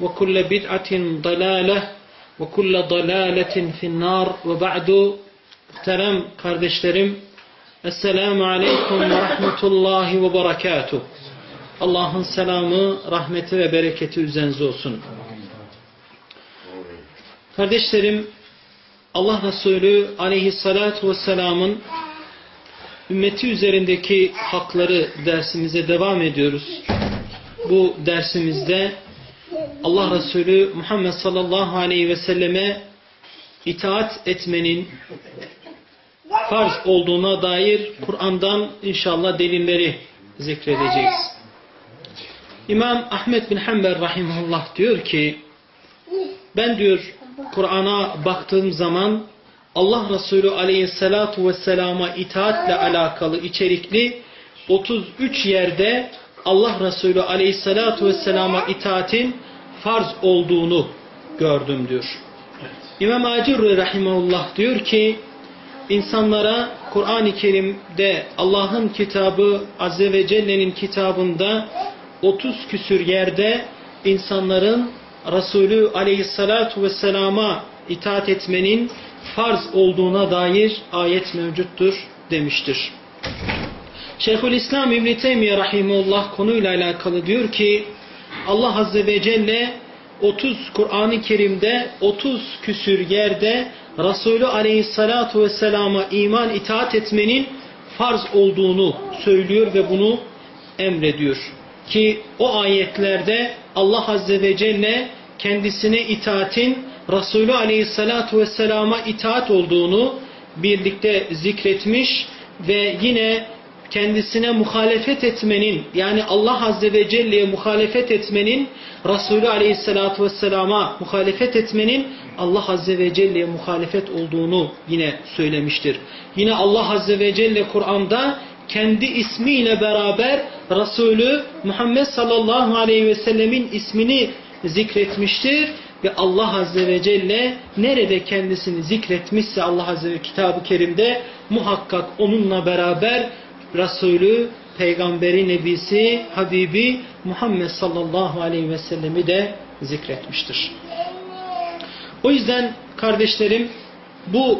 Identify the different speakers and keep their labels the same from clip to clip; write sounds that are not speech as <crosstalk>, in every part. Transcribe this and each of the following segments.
Speaker 1: وكل بدعة ضلالة وكل ضلالة في النار وبعد muhterem kardeşlerim Esselamu Aleyküm ve Rahmetullahi ve Berekatuh Allah'ın selamı, rahmeti ve bereketi üzerinize olsun. Kardeşlerim Allah Resulü Aleyhisselatü Vesselam'ın ümmeti üzerindeki hakları dersimize devam ediyoruz. Bu dersimizde Allah Resulü Muhammed sallallahu aleyhi ve selleme itaat etmenin farz olduğuna dair Kur'an'dan inşallah delilleri zikredeceğiz. İmam Ahmet bin Hanbel rahimahullah diyor ki ben diyor Kur'an'a baktığım zaman Allah Resulü aleyhissalatu vesselama itaatle alakalı içerikli 33 yerde Allah Resulü aleyhissalatu vesselama itaatin farz olduğunu gördüm diyor. İmam Acirri rahimahullah diyor ki insanlara Kur'an-ı Kerim'de Allah'ın kitabı Azze ve Celle'nin kitabında 30 küsür yerde insanların Resulü aleyhissalatu vesselama itaat etmenin farz olduğuna dair ayet mevcuttur demiştir. Şeyhülislam İbn Teymiye rahimullah konuyla alakalı diyor ki Allah azze ve celle 30 Kur'an-ı Kerim'de 30 küsür yerde Resulü aleyhissalatu vesselama iman itaat etmenin farz olduğunu söylüyor ve bunu emrediyor. Ki o ayetlerde Allah azze ve celle kendisine itaatin Resulü aleyhissalatu vesselama itaat olduğunu birlikte zikretmiş ve yine kendisine muhalefet etmenin yani Allah Azze ve Celle'ye muhalefet etmenin Resulü Aleyhisselatü Vesselam'a muhalefet etmenin Allah Azze ve Celle'ye muhalefet olduğunu yine söylemiştir. Yine Allah Azze ve Celle Kur'an'da kendi ismiyle beraber Resulü Muhammed sallallahu aleyhi ve sellemin ismini zikretmiştir ve Allah Azze ve Celle nerede kendisini zikretmişse Allah Azze ve Kitab-ı Kerim'de muhakkak onunla beraber Resulü, Peygamberi, Nebisi, Habibi Muhammed sallallahu aleyhi ve sellemi de zikretmiştir. O yüzden kardeşlerim bu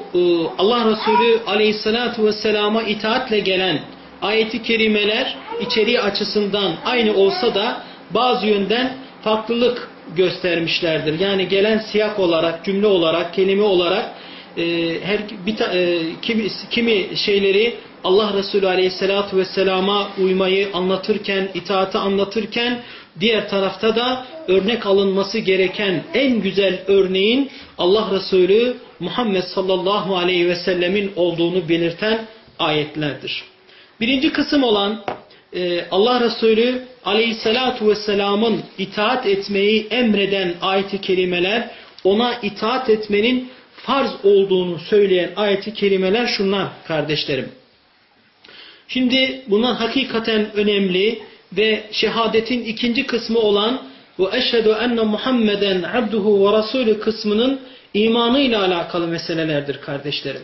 Speaker 1: Allah Resulü aleyhissalatu vesselama itaatle gelen ayeti kerimeler içeriği açısından aynı olsa da bazı yönden farklılık göstermişlerdir. Yani gelen siyak olarak, cümle olarak, kelime olarak her bir e, kimi, kimi şeyleri Allah Resulü Aleyhisselatü Vesselam'a uymayı anlatırken, itaati anlatırken diğer tarafta da örnek alınması gereken en güzel örneğin Allah Resulü Muhammed sallallahu aleyhi ve olduğunu belirten ayetlerdir. Birinci kısım olan Allah Resulü Aleyhisselatü Vesselam'ın itaat etmeyi emreden ayet-i kerimeler ona itaat etmenin farz olduğunu söyleyen ayet-i kerimeler şunlar kardeşlerim. Şimdi bunlar hakikaten önemli ve şehadetin ikinci kısmı olan ve eşhedü enne Muhammeden abduhu ve rasulü kısmının imanıyla alakalı meselelerdir kardeşlerim.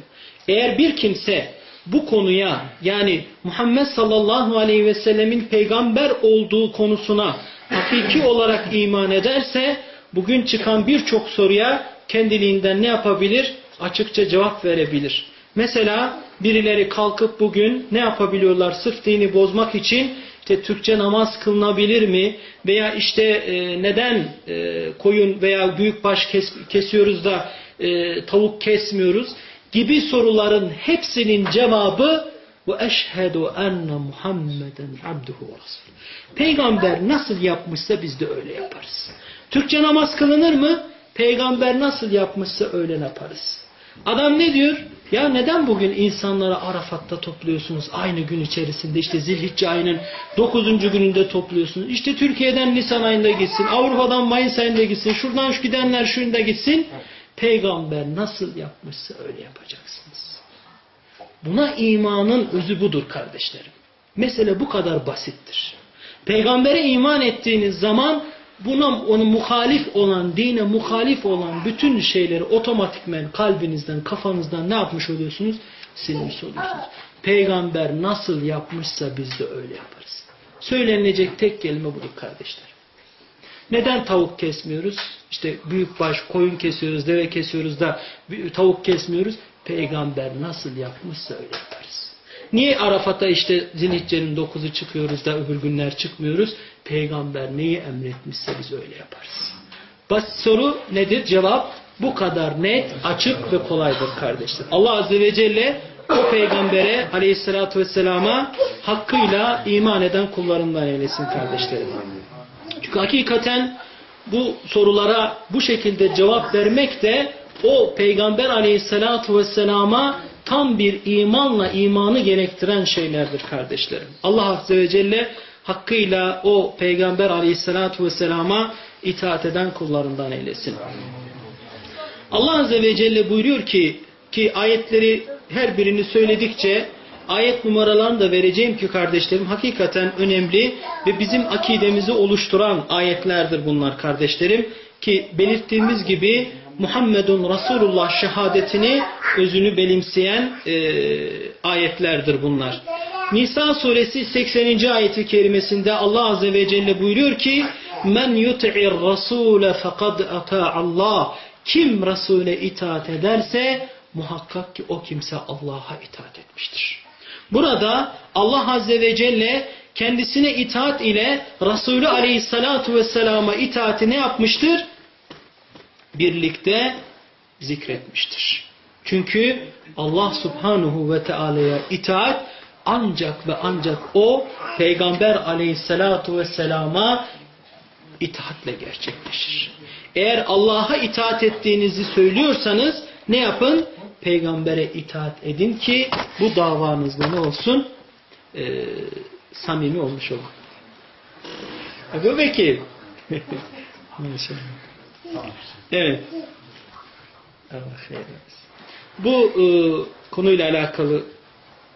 Speaker 1: Eğer bir kimse bu konuya yani Muhammed sallallahu aleyhi ve sellemin peygamber olduğu konusuna hakiki olarak iman ederse bugün çıkan birçok soruya kendiliğinden ne yapabilir? Açıkça cevap verebilir. Mesela birileri kalkıp bugün ne yapabiliyorlar sırf dini bozmak için işte Türkçe namaz kılınabilir mi? Veya işte e, neden e, koyun veya büyükbaş kes, kesiyoruz da e, tavuk kesmiyoruz? Gibi soruların hepsinin cevabı ve eşhedü enne Muhammeden abduhu rasul. Peygamber nasıl yapmışsa biz de öyle yaparız. Türkçe namaz kılınır mı? Peygamber nasıl yapmışsa öyle yaparız. Adam ne diyor? Ya neden bugün insanları Arafat'ta topluyorsunuz aynı gün içerisinde? İşte Zilhicce ayının 9. gününde topluyorsunuz. İşte Türkiye'den Nisan ayında gitsin, Avrupa'dan Mayıs ayında gitsin, şuradan şu gidenler şunda gitsin. Peygamber nasıl yapmışsa öyle yapacaksınız. Buna imanın özü budur kardeşlerim. Mesele bu kadar basittir. Peygambere iman ettiğiniz zaman buna onu muhalif olan, dine muhalif olan bütün şeyleri otomatikmen kalbinizden, kafanızdan ne yapmış oluyorsunuz? Silmiş oluyorsunuz. Peygamber nasıl yapmışsa biz de öyle yaparız. Söylenilecek tek kelime budur kardeşler. Neden tavuk kesmiyoruz? İşte büyükbaş koyun kesiyoruz, deve kesiyoruz da tavuk kesmiyoruz. Peygamber nasıl yapmışsa öyle yaparız. Niye Arafat'a işte Zilhicce'nin dokuzu çıkıyoruz da öbür günler çıkmıyoruz? Peygamber neyi emretmişse biz öyle yaparız. Basit soru nedir? Cevap bu kadar net, açık ve kolaydır kardeşler. Allah Azze ve Celle o peygambere aleyhissalatü vesselama hakkıyla iman eden kullarından eylesin kardeşlerim. Çünkü hakikaten bu sorulara bu şekilde cevap vermek de o peygamber aleyhissalatu vesselama tam bir imanla imanı gerektiren şeylerdir kardeşlerim. Allah Azze ve Celle hakkıyla o peygamber aleyhissalatu vesselama itaat eden kullarından eylesin. Allah Azze ve Celle buyuruyor ki ki ayetleri her birini söyledikçe ayet numaralarını da vereceğim ki kardeşlerim hakikaten önemli ve bizim akidemizi oluşturan ayetlerdir bunlar kardeşlerim. Ki belirttiğimiz gibi Muhammedun Resulullah şehadetini özünü benimseyen e, ayetlerdir bunlar. Nisa suresi 80. ayeti kerimesinde Allah Azze ve Celle buyuruyor ki Men yut'ir rasule fekad Allah Kim Resul'e itaat ederse muhakkak ki o kimse Allah'a itaat etmiştir. Burada Allah Azze ve Celle kendisine itaat ile Resulü Aleyhissalatu Vesselam'a itaati ne yapmıştır? Birlikte zikretmiştir. Çünkü Allah Subhanahu ve Teala'ya itaat ancak ve ancak o Peygamber Aleyhissalatu Vesselam'a itaatle gerçekleşir. Eğer Allah'a itaat ettiğinizi söylüyorsanız ne yapın? Peygambere itaat edin ki bu davanızda ne olsun? Ee, samimi olmuş olun. Ebu Bekir. <laughs> evet. Bu e, konuyla alakalı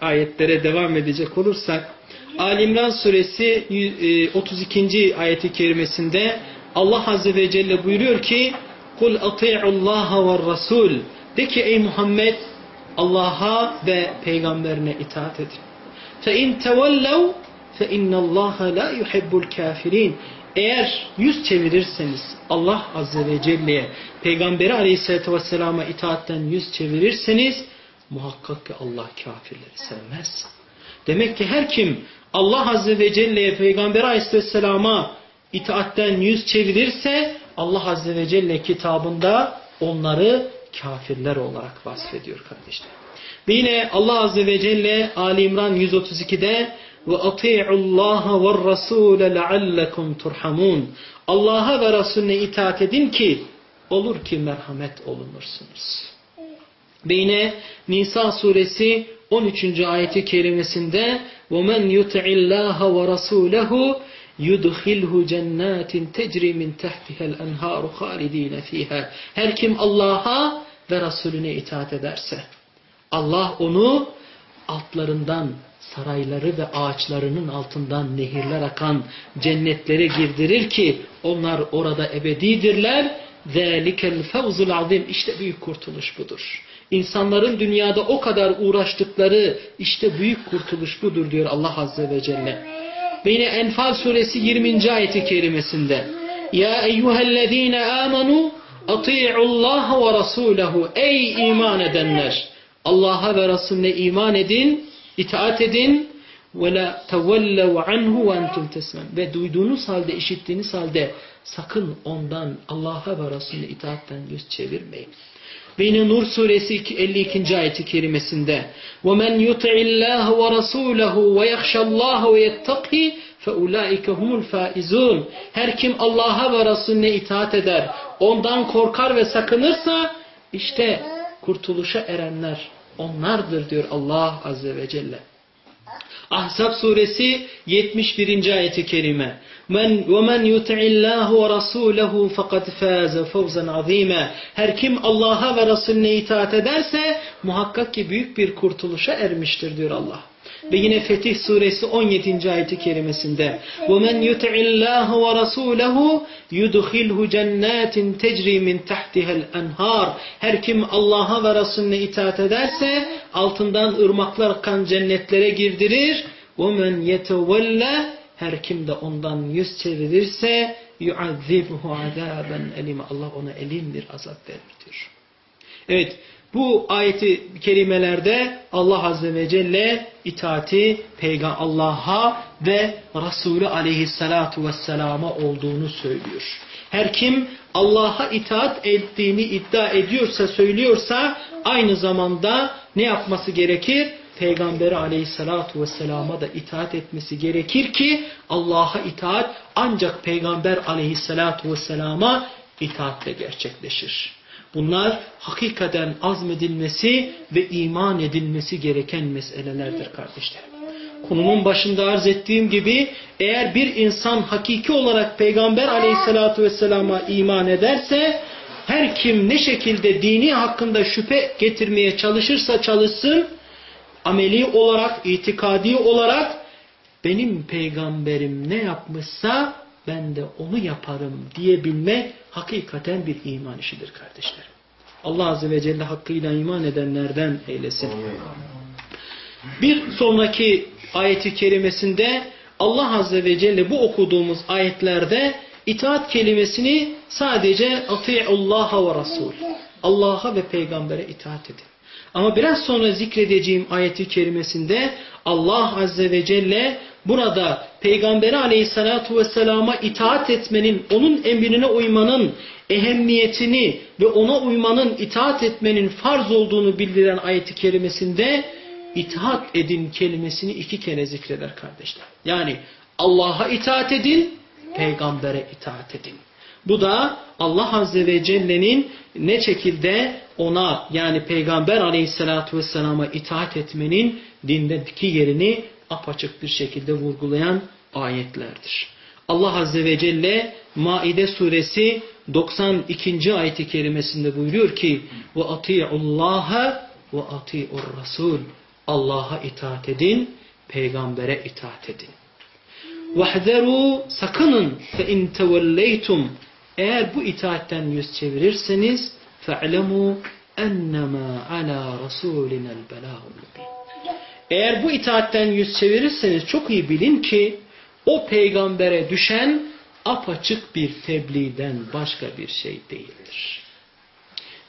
Speaker 1: ayetlere devam edecek olursak Ali İmran suresi 32. ayeti kerimesinde Allah Azze ve Celle buyuruyor ki Kul ati'ullaha ve rasul de ki ey Muhammed Allah'a ve peygamberine itaat edin. İn tevellev fe innallaha la yuhibbul kafirin. Eğer yüz çevirirseniz Allah Azze ve Celle'ye Peygamberi Aleyhisselatü Vesselam'a itaatten yüz çevirirseniz muhakkak ki Allah kafirleri sevmez. Demek ki her kim Allah Azze ve Celle'ye Peygamberi Aleyhisselam'a itaatten yüz çevirirse Allah Azze ve Celle kitabında onları kafirler olarak vasfediyor kardeşler. Ve yine Allah Azze ve Celle Ali İmran 132'de ve ati'ullaha ve rasule leallekum turhamun. Allah'a ve Resulüne itaat edin ki olur ki merhamet olunursunuz. Ve yine Nisa suresi 13. ayeti kerimesinde وَمَنْ يُطِعِ اللّٰهَ وَرَسُولَهُ yudhilhu cennetin tecri min tehtihel enharu halidine fiha. Her kim Allah'a ve Resulüne itaat ederse Allah onu altlarından sarayları ve ağaçlarının altından nehirler akan cennetlere girdirir ki onlar orada ebedidirler. ذَٰلِكَ الْفَوْزُ الْعَظِيمِ İşte büyük kurtuluş budur. insanların dünyada o kadar uğraştıkları işte büyük kurtuluş budur diyor Allah Azze ve Celle. Ve yine Enfal suresi 20. ayeti kerimesinde Ya eyyühellezine amenu ati'ullaha ve rasulehu Ey iman edenler! Allah'a ve Resulüne iman edin, itaat edin ve la tevellev anhu ve entum tesmen. Ve duyduğunuz halde, işittiğiniz halde sakın ondan Allah'a ve Resulüne itaatten yüz çevirmeyin. Ve yine Nur suresi 52. ayeti kerimesinde وَمَنْ يُطِعِ اللّٰهِ وَرَسُولَهُ وَيَخْشَ اللّٰهِ وَيَتَّقِهِ فَاُولَٰئِكَ هُمُ الْفَائِزُونَ Her kim Allah'a ve Resulüne itaat eder, ondan korkar ve sakınırsa işte kurtuluşa erenler onlardır diyor Allah Azze ve Celle. Ahzab suresi 71. ayeti kerime. Men ve men yuti'illahu ve rasuluhu fakat faza fawzan azima. Her kim Allah'a ve Resulüne itaat ederse muhakkak ki büyük bir kurtuluşa ermiştir diyor Allah. Ve yine Fetih suresi 17. ayeti kerimesinde وَمَنْ يُتِعِ اللّٰهُ وَرَسُولَهُ يُدْخِلْهُ جَنَّاتٍ تَجْرِي مِنْ تَحْتِهَا الْاَنْهَارِ Her kim Allah'a ve Resulüne itaat ederse altından ırmaklar akan cennetlere girdirir. وَمَنْ يَتَوَلَّ her kim de ondan yüz çevirirse yuazzibuhu azaben elime. Allah ona elin bir azap vermiştir. Evet bu ayeti kerimelerde Allah Azze ve Celle itaati Peygamber Allah'a ve Resulü Aleyhisselatu Vesselam'a olduğunu söylüyor. Her kim Allah'a itaat ettiğini iddia ediyorsa, söylüyorsa aynı zamanda ne yapması gerekir? Peygamberi Aleyhisselatu Vesselam'a da itaat etmesi gerekir ki Allah'a itaat ancak Peygamber Aleyhisselatu Vesselam'a itaatle gerçekleşir. Bunlar hakikaten azmedilmesi ve iman edilmesi gereken meselelerdir kardeşlerim. Konunun başında arz ettiğim gibi eğer bir insan hakiki olarak Peygamber aleyhissalatu vesselama iman ederse her kim ne şekilde dini hakkında şüphe getirmeye çalışırsa çalışsın ameli olarak, itikadi olarak benim peygamberim ne yapmışsa ben de onu yaparım diyebilmek hakikaten bir iman işidir kardeşlerim. Allah Azze ve Celle hakkıyla iman edenlerden eylesin. Bir sonraki ayeti kerimesinde Allah Azze ve Celle bu okuduğumuz ayetlerde itaat kelimesini sadece ati'ullaha ve rasul. Allah'a ve peygambere itaat edin. Ama biraz sonra zikredeceğim ayeti kerimesinde Allah Azze ve Celle burada Peygamberi Aleyhisselatü Vesselam'a itaat etmenin, onun emrine uymanın ehemmiyetini ve ona uymanın, itaat etmenin farz olduğunu bildiren ayeti kerimesinde itaat edin kelimesini iki kere zikreder kardeşler. Yani Allah'a itaat edin, peygambere itaat edin. Bu da Allah Azze ve Celle'nin ne şekilde ona yani Peygamber Aleyhisselatü Vesselam'a itaat etmenin dindeki yerini apaçık bir şekilde vurgulayan ayetlerdir. Allah Azze ve Celle Maide suresi 92. ayeti kerimesinde buyuruyor ki ve ati'ullaha ve ati'ur rasul Allah'a itaat edin, peygambere itaat edin. Vahderu sakının fe in tevelleytum eğer bu itaatten yüz çevirirseniz fe'lemu ennemâ alâ rasûlinel belâhul Eğer bu itaatten yüz çevirirseniz çok iyi bilin ki o peygambere düşen apaçık bir tebliğden başka bir şey değildir.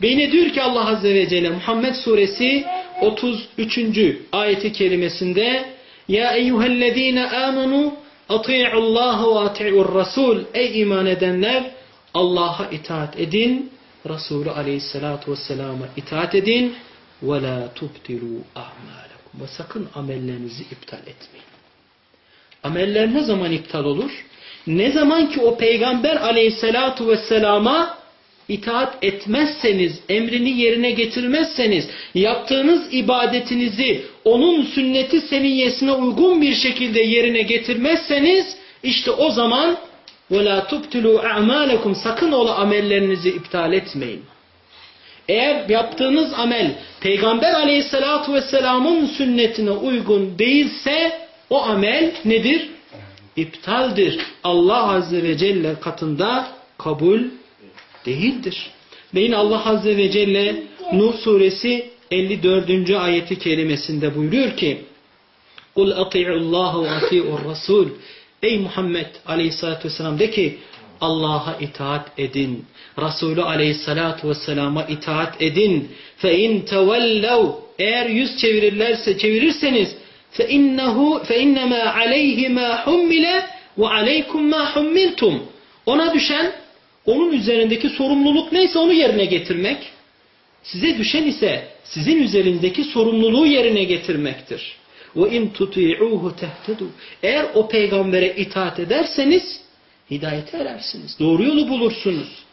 Speaker 1: Ve yine diyor ki Allah Azze ve Celle Muhammed Suresi 33. ayeti kerimesinde Ya eyyühellezine amenu ati'ullaha ve ati'ur rasul Ey iman edenler Allah'a itaat edin Resulü aleyhissalatu vesselama itaat edin ve la tubtilu a'malakum ve sakın amellerinizi iptal etmeyin. Ameller ne zaman iptal olur? Ne zaman ki o peygamber aleyhissalatu vesselama itaat etmezseniz, emrini yerine getirmezseniz, yaptığınız ibadetinizi onun sünneti seniyyesine uygun bir şekilde yerine getirmezseniz, işte o zaman وَلَا تُبْتِلُوا اَعْمَالَكُمْ Sakın ola amellerinizi iptal etmeyin. Eğer yaptığınız amel Peygamber aleyhissalatu vesselamın sünnetine uygun değilse o amel nedir? İptaldir. Allah azze ve celle katında kabul değildir. Ve yine Allah azze ve celle Nuh suresi 54. ayeti kerimesinde buyuruyor ki قُلْ اَطِعُوا اللّٰهَ وَاَطِعُوا الرَّسُولِ Ey Muhammed aleyhissalatü vesselam de ki Allah'a itaat edin. Resulü aleyhissalatu vesselama itaat edin. Fe in tevellev eğer yüz çevirirlerse çevirirseniz fe innehu fe innema aleyhi ma hummile ve aleykum ma hummiltum. Ona düşen onun üzerindeki sorumluluk neyse onu yerine getirmek. Size düşen ise sizin üzerindeki sorumluluğu yerine getirmektir. وَاِنْ تُطِيعُوهُ تَهْتَدُوا Eğer o peygambere itaat ederseniz hidayete erersiniz. Doğru yolu bulursunuz.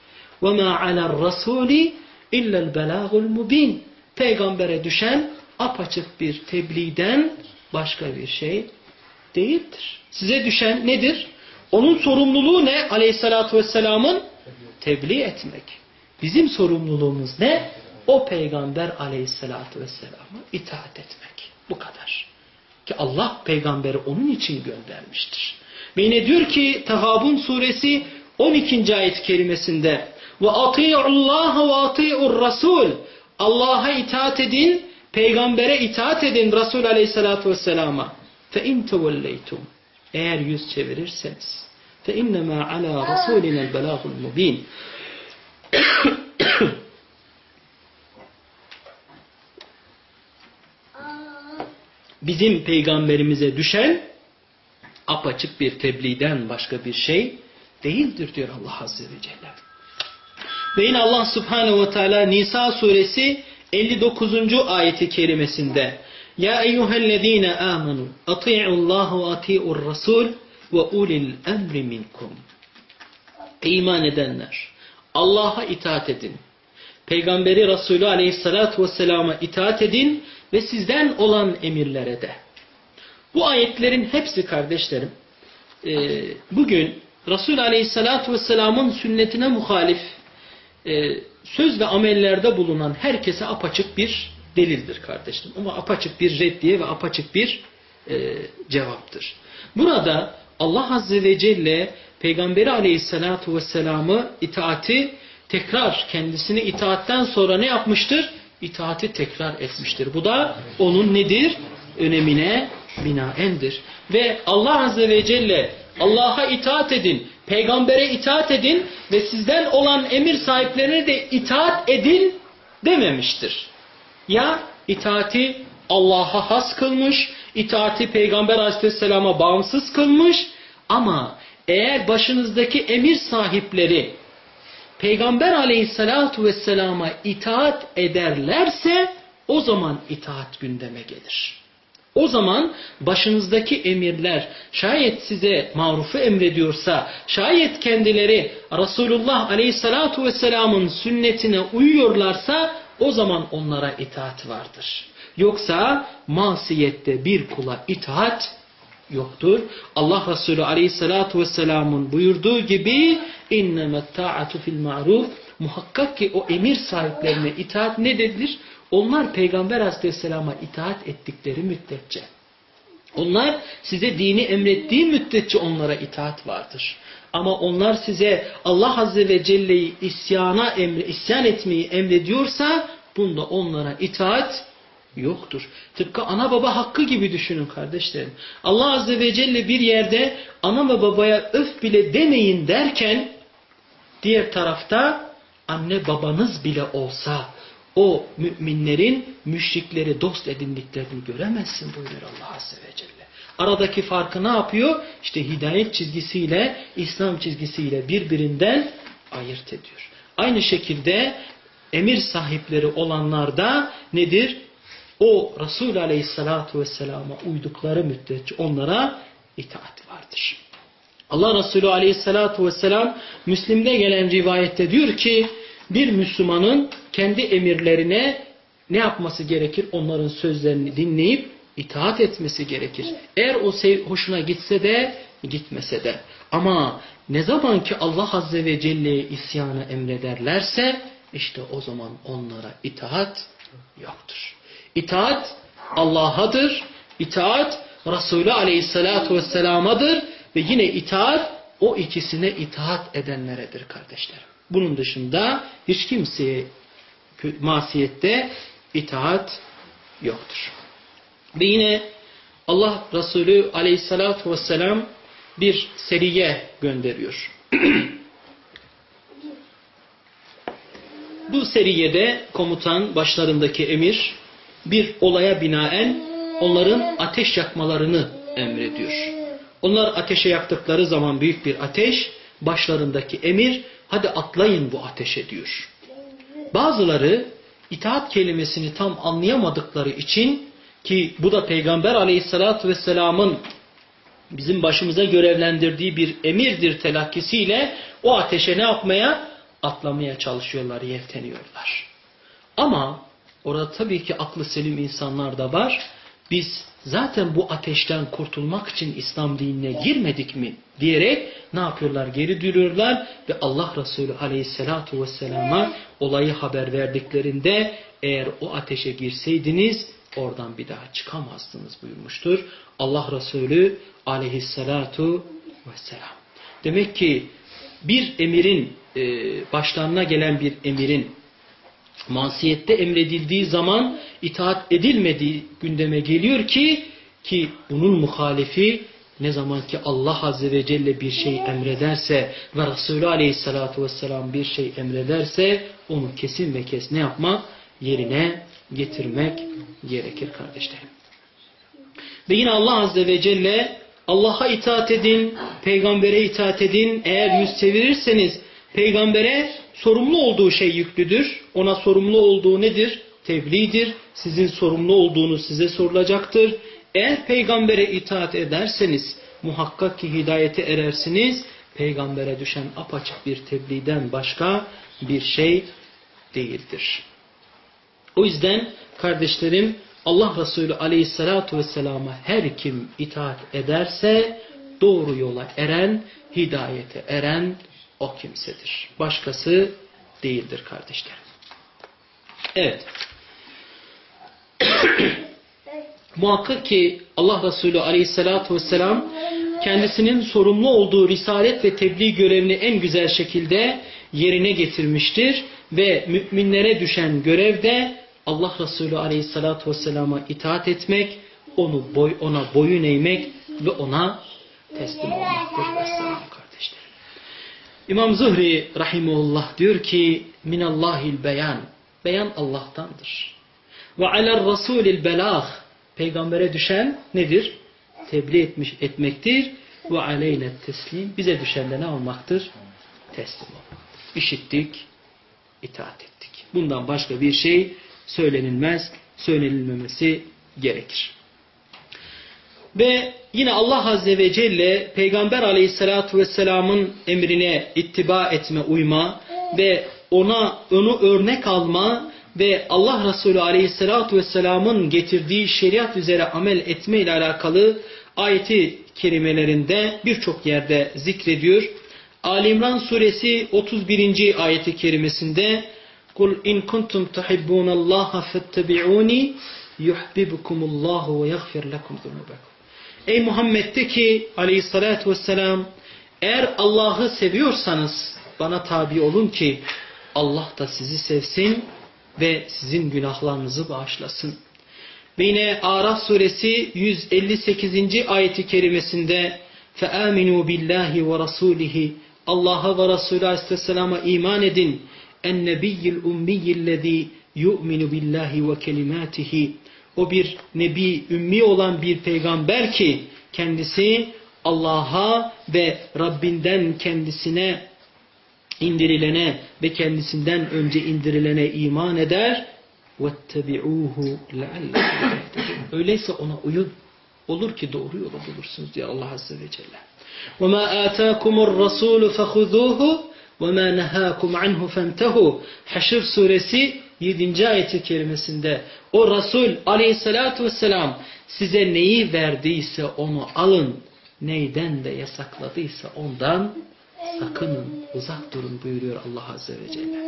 Speaker 1: وَمَا عَلَى الرَّسُولِ اِلَّا الْبَلَاغُ الْمُب۪ينَ Peygambere düşen apaçık bir tebliğden başka bir şey değildir. Size düşen nedir? Onun sorumluluğu ne? Aleyhissalatü vesselamın tebliğ etmek. Bizim sorumluluğumuz ne? O peygamber aleyhissalatü vesselama itaat etmek. Bu kadar. Ki Allah peygamberi onun için göndermiştir. Ve yine diyor ki Tehabun suresi 12. ayet kelimesinde ve ati'ullaha ve ati'ur rasul Allah'a itaat edin, peygambere itaat edin Resul aleyhissalatu vesselama. Fe in eğer yüz çevirirseniz fe innema ala rasulinel belagul mubin <clears throat> bizim peygamberimize düşen apaçık bir tebliğden başka bir şey değildir diyor Allah Azze ve Celle. Ve yine Allah Subhanahu ve Teala Nisa suresi 59. ayeti kerimesinde Ya eyyühellezine amenu ati'ullaha ve ati'ur rasul ve ulil emri minkum. İman edenler Allah'a itaat edin. Peygamberi Resulü Aleyhisselatü Vesselam'a itaat edin ve sizden olan emirlere de. Bu ayetlerin hepsi kardeşlerim e, bugün Resul Aleyhisselatü Vesselam'ın sünnetine muhalif e, söz ve amellerde bulunan herkese apaçık bir delildir kardeşlerim. Ama apaçık bir reddiye ve apaçık bir e, cevaptır. Burada Allah Azze ve Celle Peygamberi Aleyhisselatü Vesselam'ı itaati tekrar kendisini itaatten sonra ne yapmıştır? İtaati tekrar etmiştir. Bu da onun nedir? Önemine binaendir. Ve Allah Azze ve Celle Allah'a itaat edin, peygambere itaat edin ve sizden olan emir sahiplerine de itaat edin dememiştir. Ya itaati Allah'a has kılmış, itaati peygamber aleyhisselama bağımsız kılmış ama eğer başınızdaki emir sahipleri peygamber aleyhissalatu vesselama itaat ederlerse o zaman itaat gündeme gelir. O zaman başınızdaki emirler şayet size marufu emrediyorsa, şayet kendileri Resulullah Aleyhissalatu Vesselam'ın sünnetine uyuyorlarsa o zaman onlara itaat vardır. Yoksa masiyette bir kula itaat yoktur. Allah Resulü Aleyhissalatu Vesselam'ın buyurduğu gibi اِنَّمَا التَّاعَةُ fil maruf Muhakkak ki o emir sahiplerine itaat ne dedilir? Onlar Peygamber Aleyhisselam'a itaat ettikleri müddetçe. Onlar size dini emrettiği müddetçe onlara itaat vardır. Ama onlar size Allah Azze ve Celle'yi isyana emre, isyan etmeyi emrediyorsa bunda onlara itaat yoktur. Tıpkı ana baba hakkı gibi düşünün kardeşlerim. Allah Azze ve Celle bir yerde ana ve babaya öf bile demeyin derken diğer tarafta anne babanız bile olsa o müminlerin müşrikleri dost edindiklerini göremezsin buyuruyor Allah Azze ve Celle. Aradaki farkı ne yapıyor? İşte hidayet çizgisiyle İslam çizgisiyle birbirinden ayırt ediyor. Aynı şekilde emir sahipleri olanlarda nedir? O Resul Aleyhisselatü Vesselam'a uydukları müddetçe onlara itaat vardır. Allah Resulü Aleyhisselatü Vesselam Müslim'de gelen rivayette diyor ki bir Müslümanın kendi emirlerine ne yapması gerekir? Onların sözlerini dinleyip itaat etmesi gerekir. Eğer o hoşuna gitse de gitmese de. Ama ne zaman ki Allah Azze ve Celle'ye isyanı emrederlerse işte o zaman onlara itaat yoktur. İtaat Allah'adır. İtaat Resulü Aleyhisselatü Vesselam'adır. Ve yine itaat o ikisine itaat edenleredir kardeşlerim. Bunun dışında hiç kimseye masiyette itaat yoktur. Ve yine Allah Resulü aleyhissalatu vesselam bir seriye gönderiyor. <clears throat> Bu seriyede komutan başlarındaki emir bir olaya binaen onların ateş yakmalarını emrediyor. Onlar ateşe yaktıkları zaman büyük bir ateş, başlarındaki emir hadi atlayın bu ateşe diyor. Bazıları itaat kelimesini tam anlayamadıkları için ki bu da Peygamber aleyhissalatü vesselamın bizim başımıza görevlendirdiği bir emirdir telakkisiyle o ateşe ne yapmaya? Atlamaya çalışıyorlar, yelteniyorlar. Ama orada tabii ki aklı selim insanlar da var. Biz zaten bu ateşten kurtulmak için İslam dinine girmedik mi diyerek ne yapıyorlar? Geri duruyorlar ve Allah Resulü aleyhissalatu vesselama olayı haber verdiklerinde eğer o ateşe girseydiniz oradan bir daha çıkamazdınız buyurmuştur. Allah Resulü aleyhissalatu vesselam. Demek ki bir emirin e, başlarına gelen bir emirin masiyette emredildiği zaman itaat edilmediği gündeme geliyor ki ki bunun muhalifi ne zaman ki Allah Azze ve Celle bir şey emrederse ve Resulü Aleyhisselatü Vesselam bir şey emrederse onu kesin ve kes ne yapma? Yerine getirmek gerekir kardeşlerim. Ve yine Allah Azze ve Celle Allah'a itaat edin, peygambere itaat edin. Eğer yüz çevirirseniz peygambere sorumlu olduğu şey yüklüdür. Ona sorumlu olduğu nedir? Tebliğdir. Sizin sorumlu olduğunuz size sorulacaktır. Eğer peygambere itaat ederseniz muhakkak ki hidayete erersiniz. Peygambere düşen apaçık bir tebliğden başka bir şey değildir. O yüzden kardeşlerim Allah Resulü aleyhissalatu vesselama her kim itaat ederse doğru yola eren, hidayete eren o kimsedir. Başkası değildir kardeşlerim. Evet. <clears throat> Muhakkak ki Allah Resulü aleyhissalatu vesselam kendisinin sorumlu olduğu risalet ve tebliğ görevini en güzel şekilde yerine getirmiştir. Ve müminlere düşen görevde Allah Resulü aleyhissalatu vesselama itaat etmek, onu boy, ona boyun eğmek ve ona teslim olmaktır. Vesselam. İmam Zuhri rahimullah diyor ki minallahil beyan. Beyan Allah'tandır. Ve alel rasulil belag. Peygambere düşen nedir? Tebliğ etmiş, etmektir. Ve aleynet teslim. Bize düşen de ne olmaktır? Teslim olmak. İşittik, itaat ettik. Bundan başka bir şey söylenilmez, söylenilmemesi gerekir. Ve yine Allah Azze ve Celle Peygamber Aleyhisselatü Vesselam'ın emrine ittiba etme, uyma ve ona onu örnek alma ve Allah Resulü Aleyhisselatü Vesselam'ın getirdiği şeriat üzere amel etme ile alakalı ayeti kerimelerinde birçok yerde zikrediyor. Ali İmran suresi 31. ayeti kerimesinde Kul in kuntum tuhibbunallaha fettabi'uni yuhibbukumullahu ve yaghfir lekum zunubakum. Ey Muhammed de ki aleyhissalatu vesselam eğer Allah'ı seviyorsanız bana tabi olun ki Allah da sizi sevsin ve sizin günahlarınızı bağışlasın. Ve yine Araf suresi 158. ayeti kerimesinde فَآمِنُوا بِاللّٰهِ وَرَسُولِهِ Allah'a ve Resulü Aleyhisselam'a iman edin. En-nebiyyil ummiyillezî yu'minu billahi ve kelimatihi. O bir nebi, ümmi olan bir peygamber ki kendisi Allah'a ve Rabbinden kendisine indirilene ve kendisinden önce indirilene iman eder. وَاتَّبِعُوهُ لَعَلَّكُمْ Öyleyse ona uyun. Olur ki doğru yola bulursunuz diye Allah Azze ve Celle. وَمَا آتَاكُمُ الرَّسُولُ فَخُذُوهُ وَمَا نَهَاكُمْ عَنْهُ فَانْتَهُ Haşr suresi 7. ayeti kerimesinde o Resul aleyhissalatu vesselam size neyi verdiyse onu alın. Neyden de yasakladıysa ondan sakının, uzak durun buyuruyor Allah Azze ve Celle.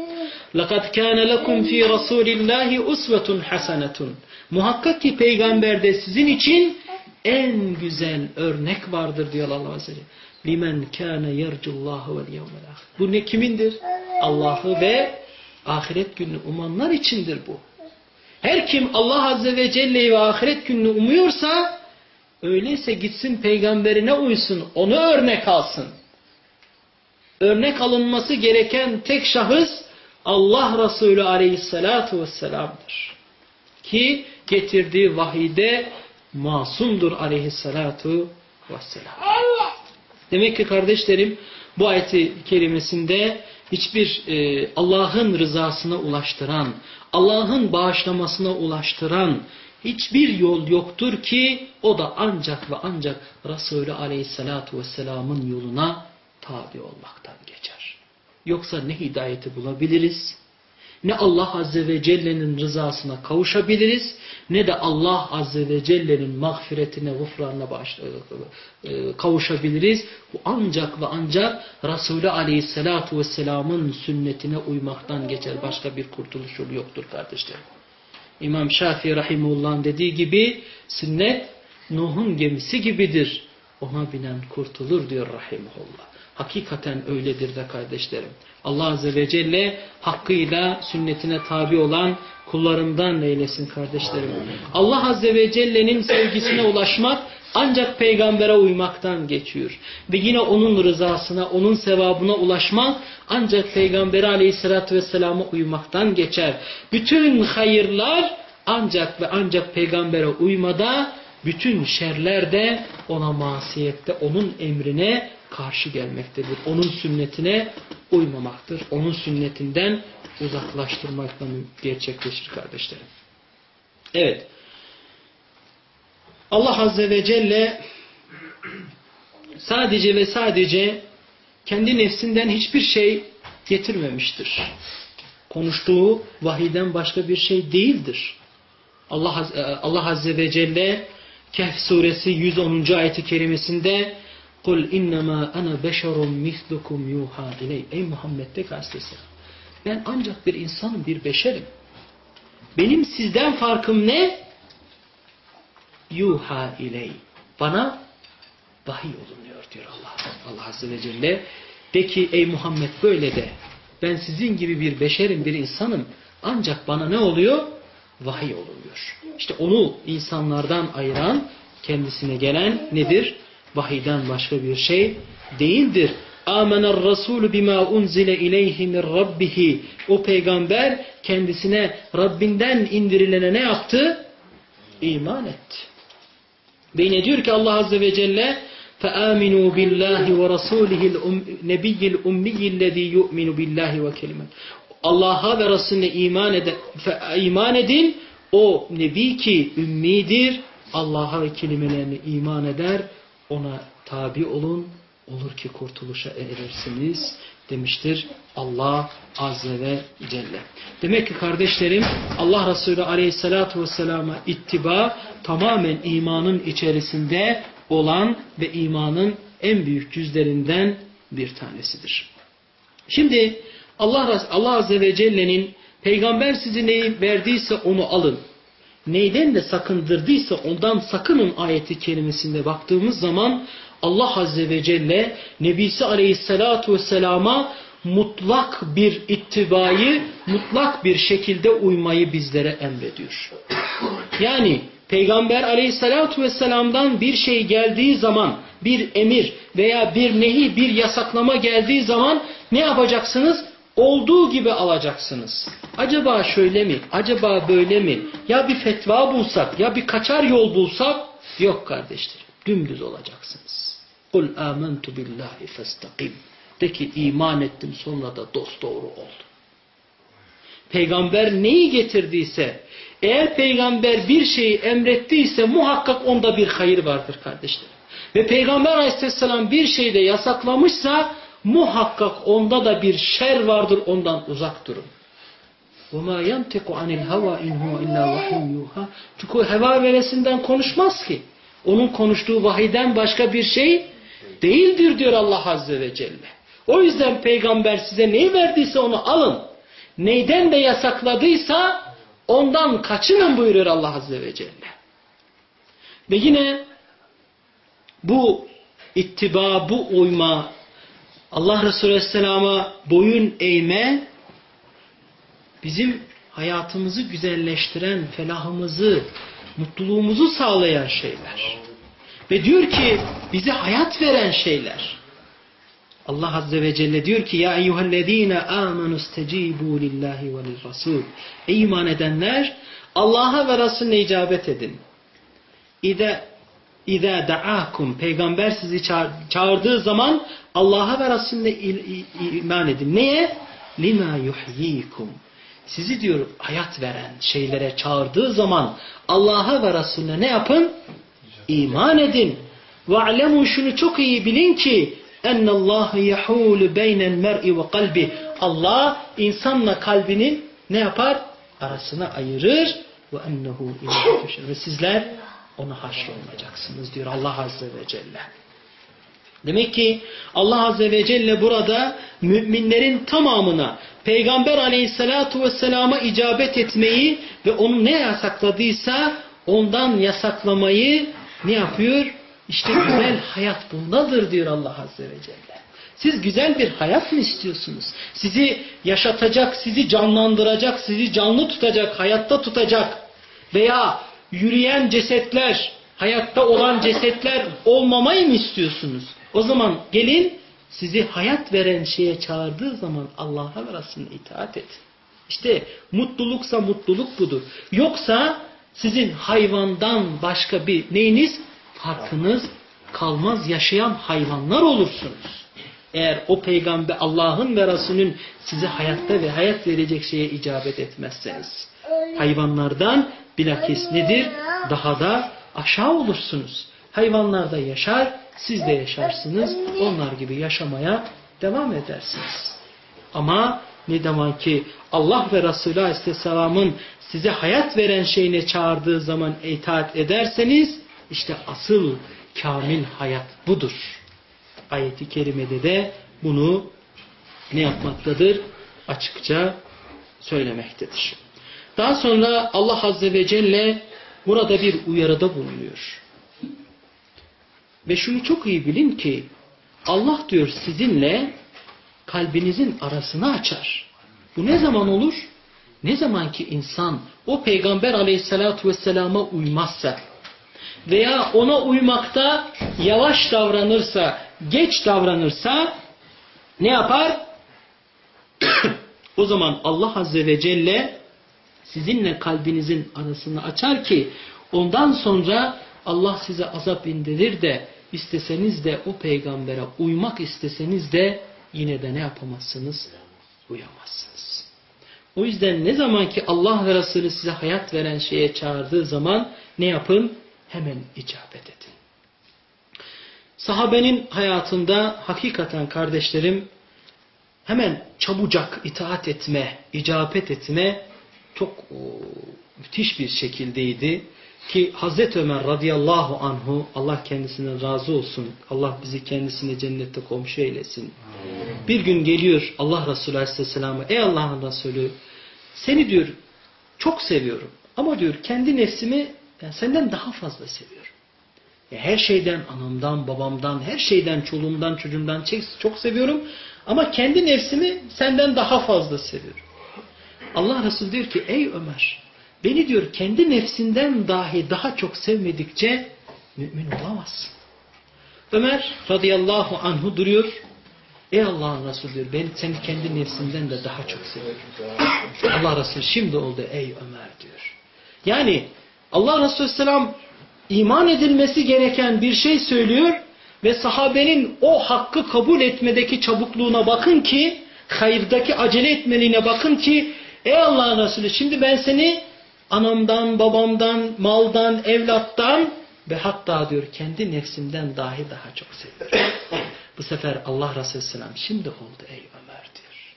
Speaker 1: لَقَدْ كَانَ لَكُمْ ف۪ي رَسُولِ اللّٰهِ اُسْوَةٌ حَسَنَةٌ Muhakkak ki peygamberde sizin için en güzel örnek vardır diyor Allah Azze ve Celle. limen kana yercullahu vel yevmel ahir. Bu ne kimindir? Allah'ı ve Ahiret gününü umanlar içindir bu. Her kim Allah Azze ve Celle'yi ve ahiret gününü umuyorsa öyleyse gitsin peygamberine uysun. Onu örnek alsın. Örnek alınması gereken tek şahıs Allah Resulü Aleyhisselatu Vesselam'dır. Ki getirdiği vahide masumdur Aleyhisselatu Vesselam. Demek ki kardeşlerim bu ayeti kerimesinde hiçbir e, Allah'ın rızasına ulaştıran, Allah'ın bağışlamasına ulaştıran hiçbir yol yoktur ki o da ancak ve ancak Resulü Aleyhisselatü Vesselam'ın yoluna tabi olmaktan geçer. Yoksa ne hidayeti bulabiliriz, ne Allah Azze ve Celle'nin rızasına kavuşabiliriz, ne de Allah Azze ve Celle'nin mağfiretine, gufranına e, e, kavuşabiliriz. Bu ancak ve ancak Resulü Aleyhisselatü Vesselam'ın sünnetine uymaktan geçer. Başka bir kurtuluş yolu yoktur kardeşlerim. İmam Şafii Rahimullah'ın dediği gibi sünnet Nuh'un gemisi gibidir. Ona binen kurtulur diyor Rahimullah. Hakikaten öyledir de kardeşlerim. Allah Azze ve Celle hakkıyla sünnetine tabi olan kullarından eylesin kardeşlerim. Allah Azze ve Celle'nin sevgisine ulaşmak ancak peygambere uymaktan geçiyor. Ve yine onun rızasına, onun sevabına ulaşmak ancak peygambere aleyhissalatü vesselam'a uymaktan geçer. Bütün hayırlar ancak ve ancak peygambere uymada, bütün şerler de ona masiyette, onun emrine karşı gelmektedir. Onun sünnetine uymamaktır. Onun sünnetinden uzaklaştırmakla gerçekleşir kardeşlerim. Evet. Allah Azze ve Celle sadece ve sadece kendi nefsinden hiçbir şey getirmemiştir. Konuştuğu vahiden başka bir şey değildir. Allah, Allah Azze ve Celle Kehf suresi 110. ayeti kerimesinde Kul innema ana beşerun mislukum yuha iley. Ey Muhammed de aleyhisselam. Ben ancak bir insanım, bir beşerim. Benim sizden farkım ne? Yuha iley. Bana vahiy olunuyor diyor Allah. Allah Azze ve Celle. De ki ey Muhammed böyle de. Ben sizin gibi bir beşerim, bir insanım. Ancak bana ne oluyor? Vahiy olunuyor. İşte onu insanlardan ayıran, kendisine gelen nedir? vahiden başka bir şey değildir. Amener Resulü bima unzile ileyhi min rabbihi. O peygamber kendisine Rabbinden indirilene ne yaptı? İman etti. Ve yine diyor ki Allah Azze ve Celle فَآمِنُوا بِاللّٰهِ وَرَسُولِهِ النَّبِيِّ الْاُمِّيِّ الَّذ۪ي يُؤْمِنُ بِاللّٰهِ وَكَلِمَةِ Allah'a ve Resulüne iman, ede, iman edin. O Nebi ki ümmidir. Allah'a ve kelimelerine iman eder ona tabi olun, olur ki kurtuluşa erirsiniz demiştir Allah Azze ve Celle. Demek ki kardeşlerim Allah Resulü Aleyhisselatü Vesselam'a ittiba tamamen imanın içerisinde olan ve imanın en büyük cüzlerinden bir tanesidir. Şimdi Allah, Allah Azze ve Celle'nin peygamber sizi neyi verdiyse onu alın neyden de sakındırdıysa ondan sakının ayeti kelimesinde baktığımız zaman Allah Azze ve Celle Nebisi Aleyhisselatu Vesselam'a mutlak bir ittibayı, mutlak bir şekilde uymayı bizlere emrediyor. Yani Peygamber Aleyhisselatu Vesselam'dan bir şey geldiği zaman, bir emir veya bir nehi, bir yasaklama geldiği zaman ne yapacaksınız? Olduğu gibi alacaksınız. Acaba şöyle mi? Acaba böyle mi? Ya bir fetva bulsak, ya bir kaçar yol bulsak? Yok kardeşlerim. Dümdüz olacaksınız. Kul amentu billahi festakim. De ki iman ettim sonra da dost doğru oldu. Peygamber neyi getirdiyse, eğer peygamber bir şeyi emrettiyse muhakkak onda bir hayır vardır kardeşlerim. Ve peygamber aleyhisselam bir şeyi de yasaklamışsa muhakkak onda da bir şer vardır ondan uzak durun. وَمَا يَنْتِقُ عَنِ الْهَوَا اِنْ هُوَ اِلَّا وَحِيٌّ يُوحَى Çünkü o heva veresinden konuşmaz ki. Onun konuştuğu vahiden başka bir şey değildir diyor Allah Azze ve Celle. O yüzden peygamber size neyi verdiyse onu alın. Neyden de yasakladıysa ondan kaçının buyuruyor Allah Azze ve Celle. Ve yine bu ittiba, bu uyma, Allah Resulü Aleyhisselam'a boyun eğme bizim hayatımızı güzelleştiren, felahımızı, mutluluğumuzu sağlayan şeyler. Ve diyor ki bize hayat veren şeyler. Allah Azze ve Celle diyor ki Ya eyyühellezine amenu stecibu lillahi ve lirrasul Ey iman edenler Allah'a ve Resulüne icabet edin. İde İza da'akum peygamber sizi çağırdığı zaman Allah'a ve Resulüne iman edin. Neye? Lima yuhyikum. Sizi diyor hayat veren şeylere çağırdığı zaman Allah'a ve Resulüne ne yapın? İman edin. Alemu şunu çok iyi bilin ki ennallâhe yehûlü beynel mer'i ve kalbi. Allah insanla kalbinin ne yapar? Arasına ayırır. Ennehu ilâhe Ve sizler ona haşrolunacaksınız diyor Allah Azze ve Celle. Demek ki Allah Azze ve Celle burada müminlerin tamamına Peygamber Aleyhisselatu Vesselam'a icabet etmeyi ve onu ne yasakladıysa ondan yasaklamayı ne yapıyor? İşte güzel hayat bundadır diyor Allah Azze ve Celle. Siz güzel bir hayat mı istiyorsunuz? Sizi yaşatacak, sizi canlandıracak, sizi canlı tutacak, hayatta tutacak veya yürüyen cesetler, hayatta olan cesetler olmamayı mı istiyorsunuz? O zaman gelin sizi hayat veren şeye çağırdığı zaman Allah'a ve Resulüne itaat et. İşte mutluluksa mutluluk budur. Yoksa sizin hayvandan başka bir neyiniz? Farkınız kalmaz yaşayan hayvanlar olursunuz. Eğer o peygamber Allah'ın ve Resulünün size hayatta ve hayat verecek şeye icabet etmezseniz. Hayvanlardan bilakis nedir? Daha da aşağı olursunuz. Hayvanlar da yaşar, siz de yaşarsınız. Onlar gibi yaşamaya devam edersiniz. Ama ne zaman ki Allah ve Resulü Aleyhisselam'ın size hayat veren şeyine çağırdığı zaman itaat ederseniz işte asıl kamil hayat budur. Ayeti kerimede de bunu ne yapmaktadır? Açıkça söylemektedir. Daha sonra Allah Azze ve Celle burada bir uyarıda bulunuyor. Ve şunu çok iyi bilin ki Allah diyor sizinle kalbinizin arasını açar. Bu ne zaman olur? Ne zaman ki insan o peygamber aleyhissalatu vesselama uymazsa veya ona uymakta yavaş davranırsa, geç davranırsa ne yapar? <coughs> o zaman Allah Azze ve Celle sizinle kalbinizin arasını açar ki ondan sonra Allah size azap indirir de isteseniz de o peygambere uymak isteseniz de yine de ne yapamazsınız? Uyamazsınız. O yüzden ne zaman ki Allah ve Resulü size hayat veren şeye çağırdığı zaman ne yapın? Hemen icabet edin. Sahabenin hayatında hakikaten kardeşlerim hemen çabucak itaat etme, icabet etme çok o, müthiş bir şekildeydi. Ki Hazreti Ömer radıyallahu anhu Allah kendisine razı olsun. Allah bizi kendisine cennette komşu eylesin. Bir gün geliyor Allah Resulü aleyhisselam'a ey Allah'ın Resulü seni diyor çok seviyorum. Ama diyor kendi nefsimi ben senden daha fazla seviyorum. Ya her şeyden anamdan, babamdan, her şeyden, çoluğumdan, çocuğumdan çok seviyorum. Ama kendi nefsimi senden daha fazla seviyorum. Allah Resulü diyor ki ey Ömer beni diyor kendi nefsinden dahi daha çok sevmedikçe mümin olamazsın. Ömer radıyallahu anhu duruyor. Ey Allah'ın Resulü diyor ben seni kendi nefsinden de daha çok seviyorum. <laughs> Allah Resulü şimdi oldu ey Ömer diyor. Yani Allah Resulü selam iman edilmesi gereken bir şey söylüyor ve sahabenin o hakkı kabul etmedeki çabukluğuna bakın ki hayırdaki acele etmeliğine bakın ki Ey Allah'ın Resulü şimdi ben seni anamdan, babamdan, maldan, evlattan ve hatta diyor kendi nefsimden dahi daha çok seviyorum. Bu sefer Allah Resulü Selam şimdi oldu ey Ömer diyor.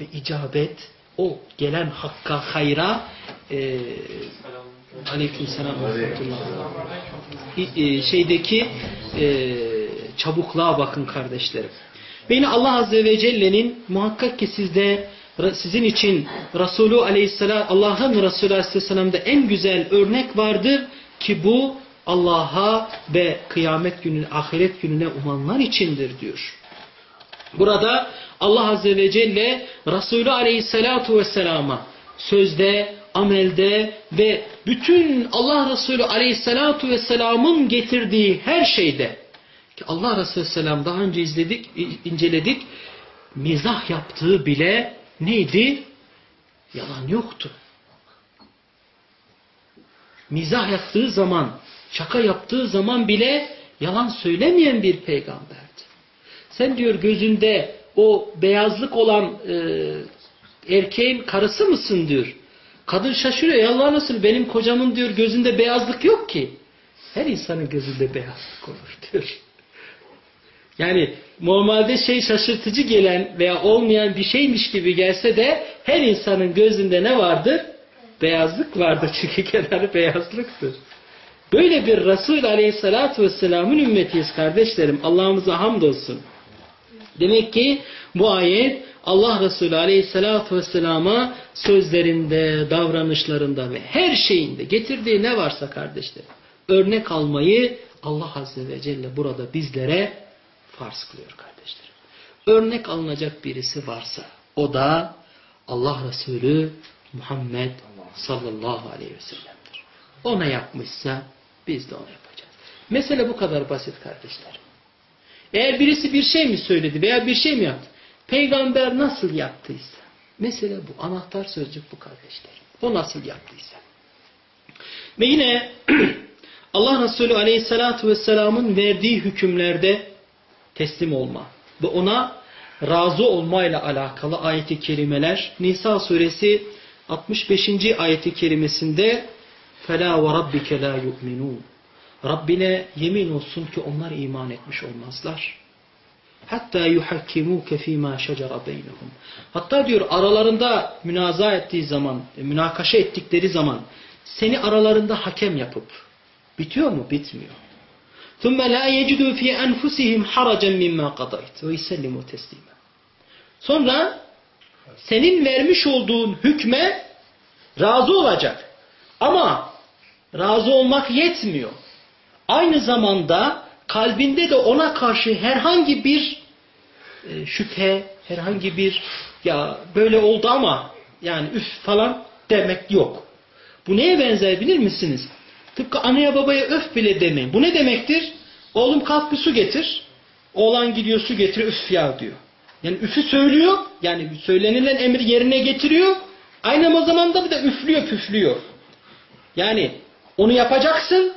Speaker 1: Ve icabet o gelen hakka, hayra e, aleyküm selam e, şeydeki e, çabukluğa bakın kardeşlerim. Beni Allah Azze ve Celle'nin muhakkak ki sizde sizin için Resulü Aleyhisselam Allah'ın Resulü Aleyhisselam'da en güzel örnek vardır ki bu Allah'a ve kıyamet gününe, ahiret gününe umanlar içindir diyor. Burada Allah Azze ve Celle Resulü Aleyhisselatu Vesselam'a sözde, amelde ve bütün Allah Resulü Aleyhisselatu Vesselam'ın getirdiği her şeyde ki Allah Resulü Selam daha önce izledik, inceledik mizah yaptığı bile neydi? Yalan yoktu. Mizah yaptığı zaman, şaka yaptığı zaman bile yalan söylemeyen bir peygamberdi. Sen diyor gözünde o beyazlık olan e, erkeğin karısı mısın diyor. Kadın şaşırıyor. Ya Allah nasıl benim kocamın diyor gözünde beyazlık yok ki. Her insanın gözünde beyazlık olur diyor. Yani normalde şey şaşırtıcı gelen veya olmayan bir şeymiş gibi gelse de her insanın gözünde ne vardır? Beyazlık vardır. <laughs> Çünkü kenarı beyazlıktır. Böyle bir Resul Aleyhisselatü Vesselam'ın ümmetiyiz kardeşlerim. Allah'ımıza hamdolsun. Demek ki bu ayet Allah Resulü Aleyhisselatü Vesselam'a sözlerinde, davranışlarında ve her şeyinde getirdiği ne varsa kardeşlerim örnek almayı Allah Azze ve Celle burada bizlere farz kılıyor kardeşlerim. Örnek alınacak birisi varsa o da Allah Resulü Muhammed sallallahu aleyhi ve sellem'dir. Ona yapmışsa biz de ona yapacağız. Mesele bu kadar basit kardeşlerim. Eğer birisi bir şey mi söyledi veya bir şey mi yaptı? Peygamber nasıl yaptıysa. Mesele bu. Anahtar sözcük bu kardeşlerim. O nasıl yaptıysa. Ve yine <clears throat> Allah Resulü Aleyhisselatü Vesselam'ın verdiği hükümlerde teslim olma ve ona razı olmayla alakalı ayeti kerimeler Nisa suresi 65. ayeti kerimesinde فَلَا وَرَبِّكَ لَا يُؤْمِنُونَ Rabbine yemin olsun ki onlar iman etmiş olmazlar. Hatta yuhakkimuke fîmâ şecera beynehum. Hatta diyor aralarında münaza ettiği zaman, münakaşa ettikleri zaman seni aralarında hakem yapıp bitiyor mu? Bitmiyor. ثُمَّ لَا يَجِدُوا فِي أَنْفُسِهِمْ حَرَجًا مِمَّا قَضَيْتَ وَيْسَلِّمُوا تَسْلِيمًا Sonra senin vermiş olduğun hükme razı olacak. Ama razı olmak yetmiyor. Aynı zamanda kalbinde de ona karşı herhangi bir e, şüphe, herhangi bir ya böyle oldu ama yani üf falan demek yok. Bu neye benzer bilir misiniz? Tıpkı anaya babaya öf bile demeyin. Bu ne demektir? Oğlum kalk bir su getir. Oğlan gidiyor su getiriyor üf ya diyor. Yani üfü söylüyor. Yani söylenilen emri yerine getiriyor. Aynı zamanda bir de üflüyor püflüyor. Yani onu yapacaksın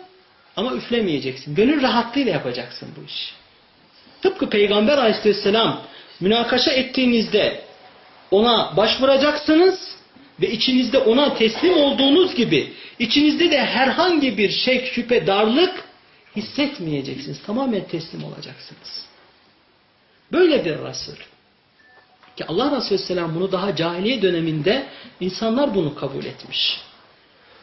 Speaker 1: ama üflemeyeceksin. Gönül rahatlığıyla yapacaksın bu işi. Tıpkı Peygamber aleyhisselam münakaşa ettiğinizde ona başvuracaksınız ve içinizde ona teslim olduğunuz gibi içinizde de herhangi bir şek, şüphe, darlık hissetmeyeceksiniz. Tamamen teslim olacaksınız. Böyle bir Resul. Ki Allah Resulü Selam bunu daha cahiliye döneminde insanlar bunu kabul etmiş.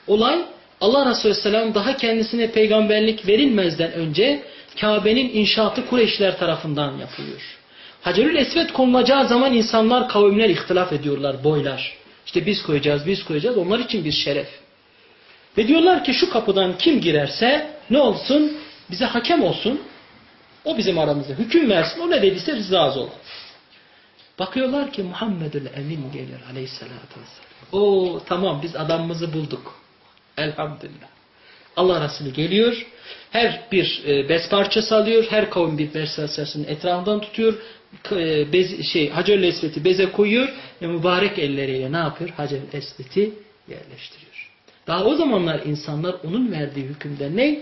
Speaker 1: Olay Allah Resulü Selam daha kendisine peygamberlik verilmezden önce Kabe'nin inşaatı Kureyşler tarafından yapılıyor. Hacerül Esved konulacağı zaman insanlar, kavimler ihtilaf ediyorlar, boylar. İşte biz koyacağız, biz koyacağız. Onlar için bir şeref. Ve diyorlar ki şu kapıdan kim girerse ne olsun? Bize hakem olsun. O bizim aramızda hüküm versin. O ne dediyse razı olalım. Bakıyorlar ki Muhammedül Emin gelir aleyhissalatü vesselam. O tamam biz adamımızı bulduk. Elhamdülillah. Allah Resulü geliyor. Her bir e, bez parçası alıyor. Her kavim bir bez parçasını etrafından tutuyor. E, bez, şey, Hacer Esvet'i beze koyuyor. Ve mübarek elleriyle ne yapıyor? Hacer Esvet'i yerleştiriyor. Daha o zamanlar insanlar onun verdiği hükümde ne?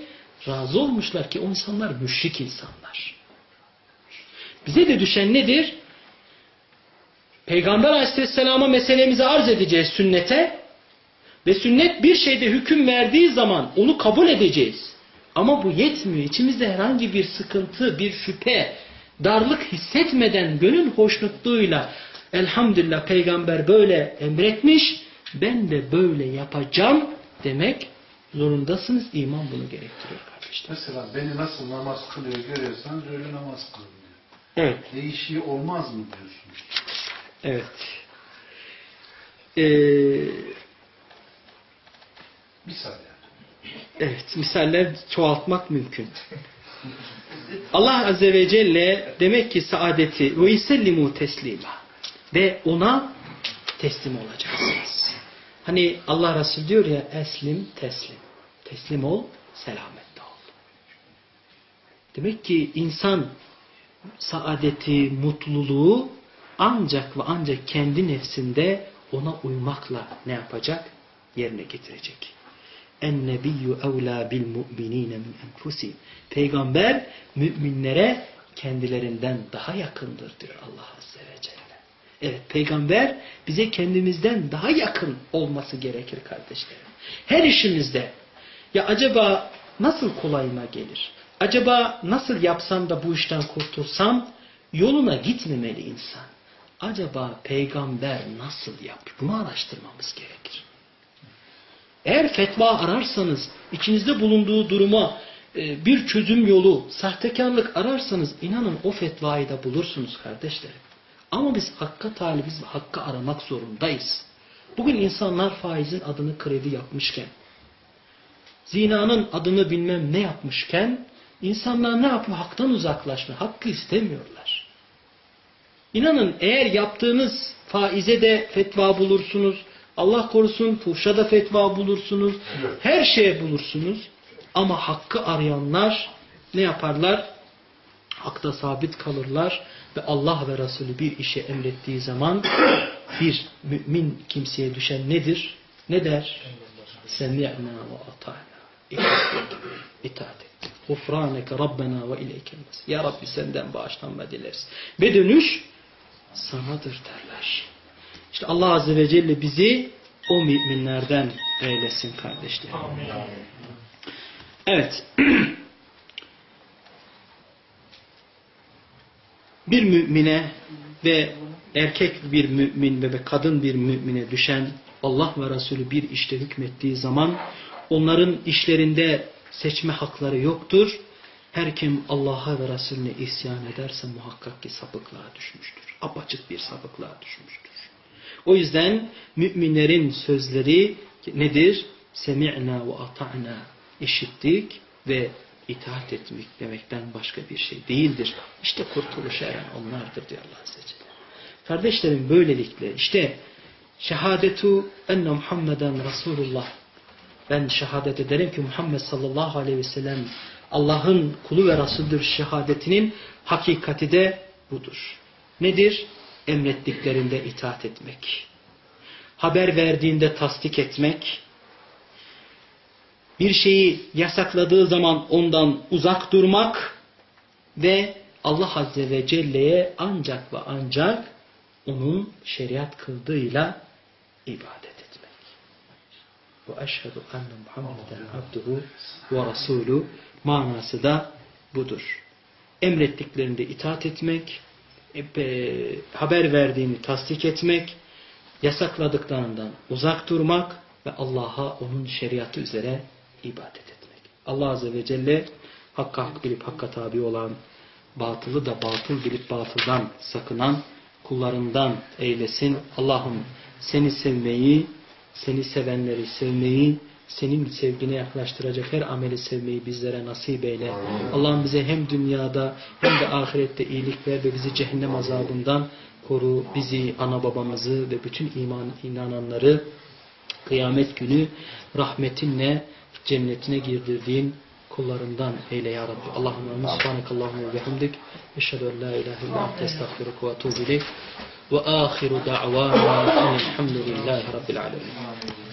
Speaker 1: Razı olmuşlar ki o insanlar müşrik insanlar. Bize de düşen nedir? Peygamber aleyhisselama meselemizi arz edeceğiz sünnete ve sünnet bir şeyde hüküm verdiği zaman onu kabul edeceğiz. Ama bu yetmiyor. İçimizde herhangi bir sıkıntı, bir şüphe, darlık hissetmeden gönül hoşnutluğuyla elhamdülillah peygamber böyle emretmiş, ben de böyle yapacağım demek zorundasınız. İman bunu gerektiriyor kardeşler.
Speaker 2: Mesela beni nasıl namaz kılıyor görüyorsanız öyle namaz kılın diyor.
Speaker 1: Evet.
Speaker 2: Değişiği olmaz mı diyorsun?
Speaker 1: Evet. Ee,
Speaker 2: Misal yani.
Speaker 1: evet. Misaller çoğaltmak mümkün. Allah Azze ve Celle demek ki saadeti ve yusellimu teslima ve ona teslim olacaksınız. Hani Allah Resulü diyor ya eslim teslim. Teslim ol, selamette ol. Demek ki insan saadeti, mutluluğu ancak ve ancak kendi nefsinde ona uymakla ne yapacak? Yerine getirecek. Evlâ bil mu'minîne min enfusihim. Peygamber müminlere kendilerinden daha yakındır diyor Allah Azze ve Celle. Evet peygamber bize kendimizden daha yakın olması gerekir kardeşlerim. Her işimizde ya acaba nasıl kolayıma gelir? Acaba nasıl yapsam da bu işten kurtulsam yoluna gitmemeli insan. Acaba peygamber nasıl yapıyor? Bunu araştırmamız gerekir. Eğer fetva ararsanız, içinizde bulunduğu duruma e, bir çözüm yolu, sahtekarlık ararsanız inanın o fetvayı da bulursunuz kardeşlerim. Ama biz hakka talibiz ve hakkı aramak zorundayız. Bugün insanlar faizin adını kredi yapmışken, zinanın adını bilmem ne yapmışken, insanlar ne yapıyor? Haktan uzaklaşma, hakkı istemiyorlar. İnanın eğer yaptığınız faize de fetva bulursunuz, Allah korusun fuhşa da fetva bulursunuz, her şeye bulursunuz. Ama hakkı arayanlar ne yaparlar? Hakta sabit kalırlar ve Allah ve Resulü bir işe emrettiği zaman <coughs> bir mümin kimseye düşen nedir? Ne der? Semi'na ve ata'na. İtaat ettik. Gufraneke Rabbena ve ileyke Ya Rabbi senden bağışlanma dileriz. Ve dönüş sanadır derler. İşte Allah Azze ve Celle bizi o müminlerden eylesin kardeşlerim. Evet. <clears throat> bir mümine ve erkek bir mümin ve kadın bir mümine düşen Allah ve Resulü bir işte hükmettiği zaman onların işlerinde seçme hakları yoktur. Her kim Allah'a ve Resulüne isyan ederse muhakkak ki sapıklığa düşmüştür. Apaçık bir sapıklığa düşmüştür. O yüzden müminlerin sözleri nedir? Semi'na ve ata'na işittik ve itaat etmek demekten başka bir şey değildir. İşte kurtuluş eren onlardır diyor Allah Azze Celle. Kardeşlerim böylelikle işte şehadetu enne Muhammeden Resulullah ben şehadet ederim ki Muhammed sallallahu aleyhi ve sellem Allah'ın kulu ve Resulüdür şehadetinin hakikati de budur. Nedir? Emrettiklerinde itaat etmek. Haber verdiğinde tasdik etmek. Bir şeyi yasakladığı zaman ondan uzak durmak ve Allah Azze ve Celle'ye ancak ve ancak onun şeriat kıldığıyla ibadet etmek. Ve eşhedü enne Muhammeden abduhu ve rasulü manası da budur. Emrettiklerinde itaat etmek, e, haber verdiğini tasdik etmek, yasakladıklarından uzak durmak ve Allah'a onun şeriatı üzere ibadet etmek. Allah Azze ve Celle hakka hak bilip hakka tabi olan, batılı da batıl bilip batıldan sakınan kullarından eylesin. Allah'ım seni sevmeyi, seni sevenleri sevmeyi, senin sevgine yaklaştıracak her ameli sevmeyi bizlere nasip eyle. Allah'ım bize hem dünyada hem de ahirette iyilik ver ve bizi cehennem azabından koru. Bizi, ana babamızı ve bütün iman inananları kıyamet günü rahmetinle cennetine girdirdiğin kullarından eyle ya Rabbi. Allahümme subhanakallahümme ve hamdik. Eşhedü en la ilahe illa ente estağfiruke ve etûbü ileyk. Ve ahiru da'vana elhamdülillahi rabbil alemin.